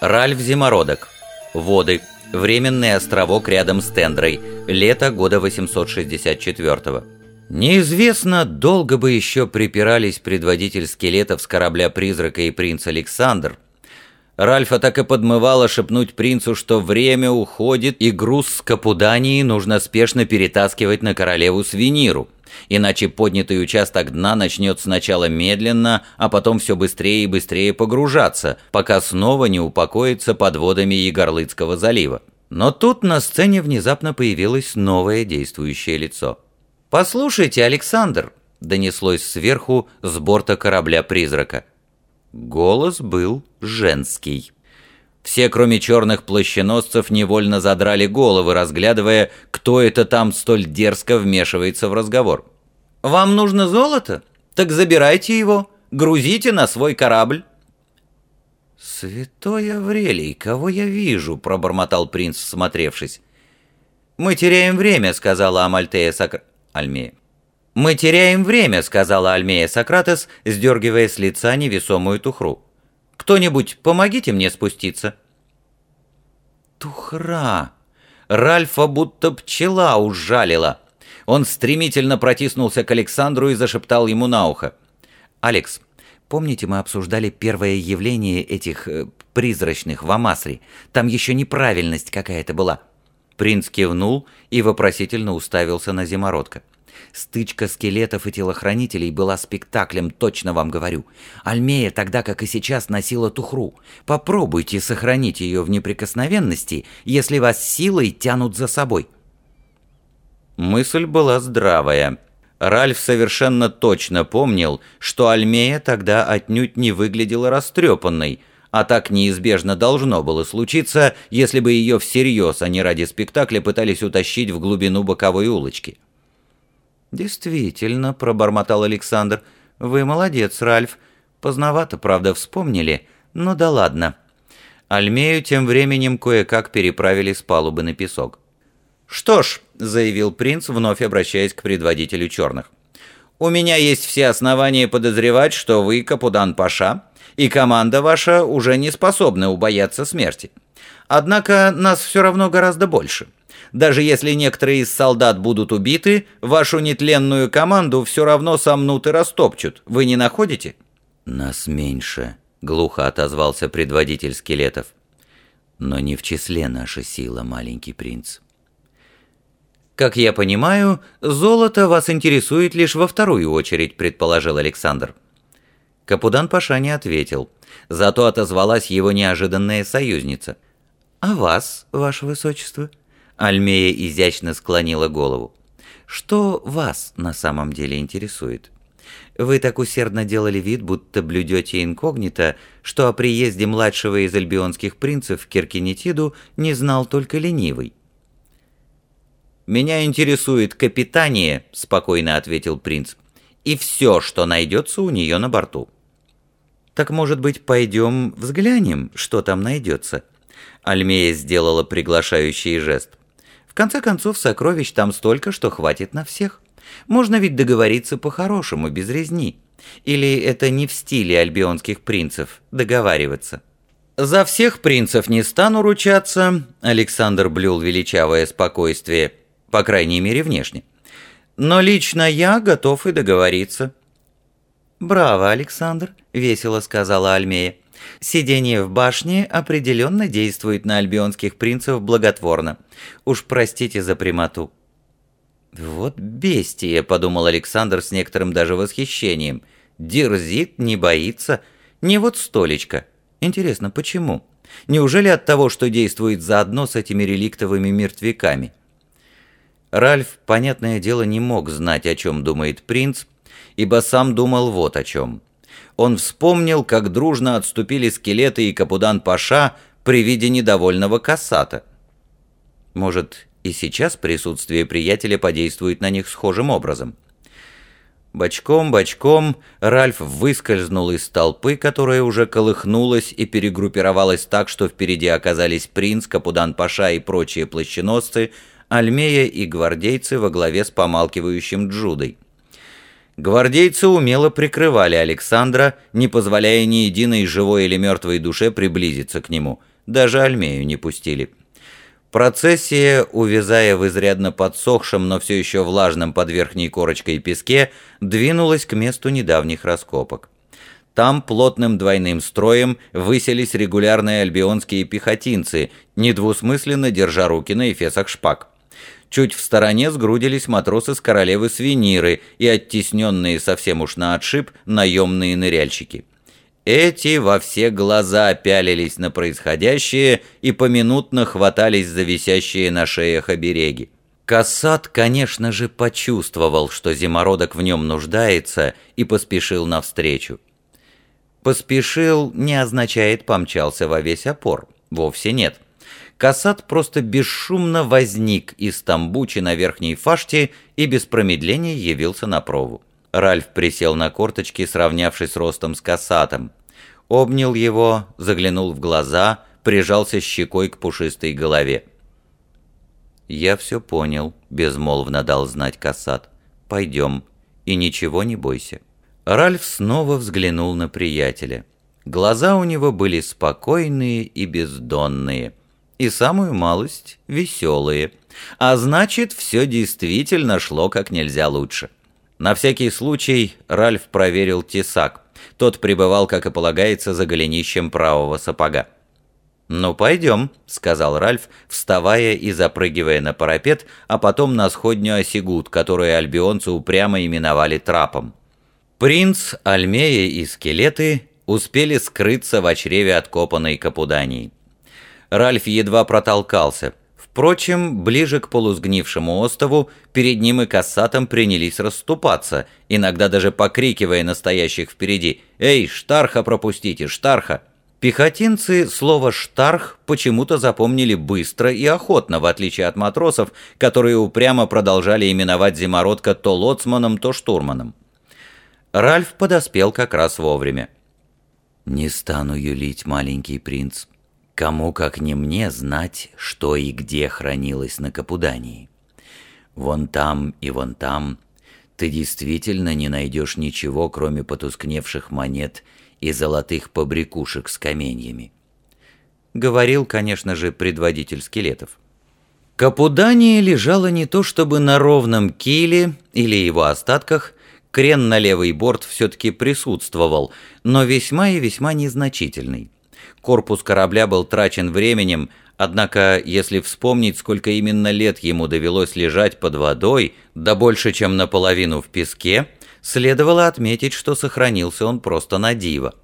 Ральф Зимородок. Воды. Временный островок рядом с Тендрой. Лето года 864 -го. Неизвестно, долго бы еще припирались предводитель скелетов с корабля-призрака и принц Александр. Ральфа так и подмывало шепнуть принцу, что время уходит, и груз с Капудании нужно спешно перетаскивать на королеву Свиниру, иначе поднятый участок дна начнет сначала медленно, а потом все быстрее и быстрее погружаться, пока снова не упокоится под водами Егорлыцкого залива. Но тут на сцене внезапно появилось новое действующее лицо. «Послушайте, Александр!» — донеслось сверху с борта корабля-призрака. Голос был женский. Все, кроме черных плащеносцев, невольно задрали головы, разглядывая, кто это там столь дерзко вмешивается в разговор. «Вам нужно золото? Так забирайте его, грузите на свой корабль». «Святой Аврелий, кого я вижу?» — пробормотал принц, всмотревшись. «Мы теряем время», — сказала Амальтея Сакр... Альмея. «Мы теряем время», — сказала Альмея Сократес, сдергивая с лица невесомую тухру. «Кто-нибудь, помогите мне спуститься». Тухра! Ральфа будто пчела ужалила. Он стремительно протиснулся к Александру и зашептал ему на ухо. «Алекс, помните, мы обсуждали первое явление этих э, призрачных в Амасре? Там еще неправильность какая-то была». Принц кивнул и вопросительно уставился на зимородка. Стычка скелетов и телохранителей была спектаклем, точно вам говорю. Альмея тогда, как и сейчас, носила тухру. Попробуйте сохранить ее в неприкосновенности, если вас силой тянут за собой. Мысль была здравая. Ральф совершенно точно помнил, что Альмея тогда отнюдь не выглядела растрепанной, а так неизбежно должно было случиться, если бы ее всерьез, а не ради спектакля, пытались утащить в глубину боковой улочки. «Действительно», — пробормотал Александр, — «вы молодец, Ральф. Поздновато, правда, вспомнили, но да ладно». Альмею тем временем кое-как переправили с палубы на песок. «Что ж», — заявил принц, вновь обращаясь к предводителю черных, «у меня есть все основания подозревать, что вы, Капудан Паша, и команда ваша уже не способны убояться смерти. Однако нас все равно гораздо больше. Даже если некоторые из солдат будут убиты, вашу нетленную команду все равно сомнут и растопчут. Вы не находите?» «Нас меньше», — глухо отозвался предводитель скелетов. «Но не в числе наша сила, маленький принц». «Как я понимаю, золото вас интересует лишь во вторую очередь», — предположил Александр. Капудан Паша не ответил, зато отозвалась его неожиданная союзница. «А вас, ваше высочество?» Альмея изящно склонила голову. «Что вас на самом деле интересует? Вы так усердно делали вид, будто блюдете инкогнито, что о приезде младшего из альбионских принцев в Киркинетиду не знал только ленивый». «Меня интересует капитания», — спокойно ответил принц, «и все, что найдется у нее на борту». «Так, может быть, пойдем взглянем, что там найдется?» Альмея сделала приглашающий жест. Конце концов, сокровищ там столько, что хватит на всех. Можно ведь договориться по-хорошему, без резни. Или это не в стиле альбионских принцев договариваться? «За всех принцев не стану ручаться», — Александр блюл величавое спокойствие, по крайней мере, внешне. «Но лично я готов и договориться». «Браво, Александр», — весело сказала Альмея. Сидение в башне определенно действует на альбионских принцев благотворно. Уж простите за прямоту». «Вот бестия», — подумал Александр с некоторым даже восхищением. «Дерзит, не боится. Не вот столечко. Интересно, почему? Неужели от того, что действует заодно с этими реликтовыми мертвяками?» Ральф, понятное дело, не мог знать, о чем думает принц, ибо сам думал вот о чем — он вспомнил, как дружно отступили скелеты и Капудан-Паша при виде недовольного Кассата. Может, и сейчас присутствие приятеля подействует на них схожим образом. Бочком-бочком Ральф выскользнул из толпы, которая уже колыхнулась и перегруппировалась так, что впереди оказались принц, Капудан-Паша и прочие плащеносцы, Альмея и гвардейцы во главе с помалкивающим Джудой. Гвардейцы умело прикрывали Александра, не позволяя ни единой живой или мертвой душе приблизиться к нему. Даже Альмею не пустили. Процессия, увязая в изрядно подсохшем, но все еще влажном под верхней корочкой песке, двинулась к месту недавних раскопок. Там плотным двойным строем выселись регулярные альбионские пехотинцы, недвусмысленно держа руки на эфесах шпаг. Чуть в стороне сгрудились матросы с королевы Свиниры и оттесненные совсем уж на отшиб наемные ныряльщики. Эти во все глаза пялились на происходящее и поминутно хватались за висящие на шеях обереги. Кассат, конечно же, почувствовал, что зимородок в нем нуждается, и поспешил навстречу. «Поспешил» не означает «помчался во весь опор». Вовсе нет. Кассат просто бесшумно возник из тамбучи на верхней фаште и без промедления явился на прову. Ральф присел на корточки, сравнявшись ростом с Кассатом. Обнял его, заглянул в глаза, прижался щекой к пушистой голове. «Я все понял», — безмолвно дал знать Кассат. «Пойдем, и ничего не бойся». Ральф снова взглянул на приятеля. Глаза у него были спокойные и бездонные, и самую малость веселые, а значит, все действительно шло как нельзя лучше. На всякий случай Ральф проверил тесак. Тот пребывал, как и полагается, за голенищем правого сапога. «Ну, пойдем», — сказал Ральф, вставая и запрыгивая на парапет, а потом на сходню осигут, которую альбионцы упрямо именовали трапом. Принц, Альмея и скелеты успели скрыться в чреве откопанной Капудании. Ральф едва протолкался. Впрочем, ближе к полусгнившему острову, перед ним и кассатом принялись расступаться, иногда даже покрикивая настоящих впереди «Эй, Штарха пропустите, Штарха!» Пехотинцы слово «штарх» почему-то запомнили быстро и охотно, в отличие от матросов, которые упрямо продолжали именовать зимородка то лоцманом, то штурманом. Ральф подоспел как раз вовремя. «Не стану юлить, маленький принц. Кому, как не мне, знать, что и где хранилось на Капудании. Вон там и вон там ты действительно не найдешь ничего, кроме потускневших монет и золотых побрякушек с каменьями». Говорил, конечно же, предводитель скелетов. Капудания лежала не то чтобы на ровном киле или его остатках, Крен на левый борт все-таки присутствовал, но весьма и весьма незначительный. Корпус корабля был трачен временем, однако, если вспомнить, сколько именно лет ему довелось лежать под водой, да больше, чем наполовину в песке, следовало отметить, что сохранился он просто на диво.